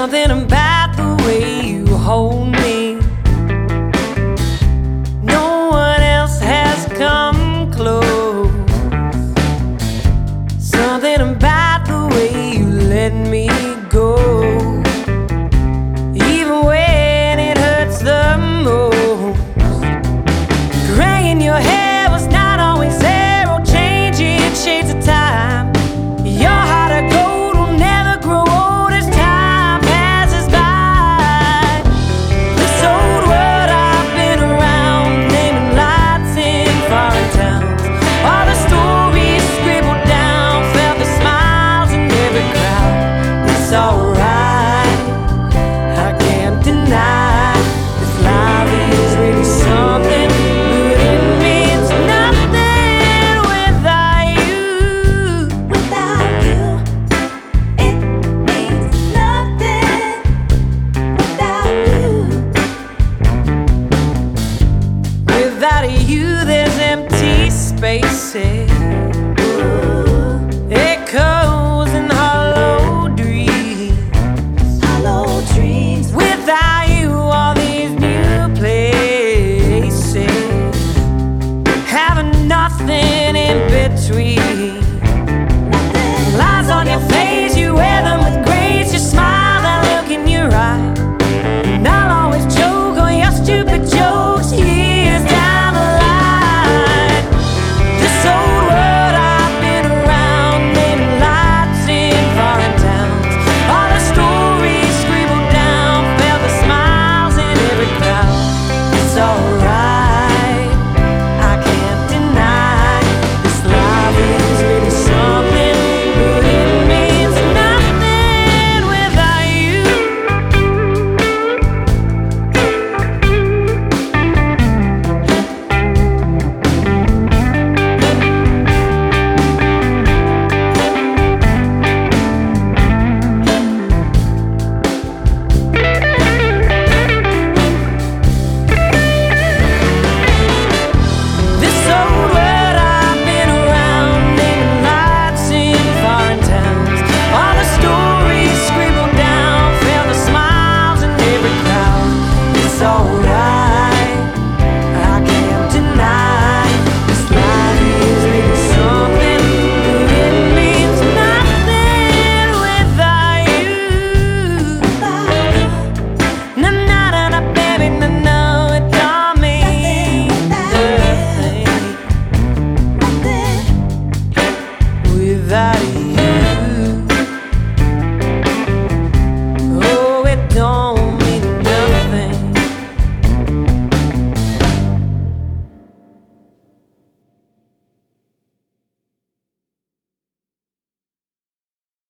something about the way you hold me. No one else has come close. Something about the way you let me go. without you, there's empty spaces, echoes and hollow dreams. Hollow dreams. Without you, all these new places have nothing in between.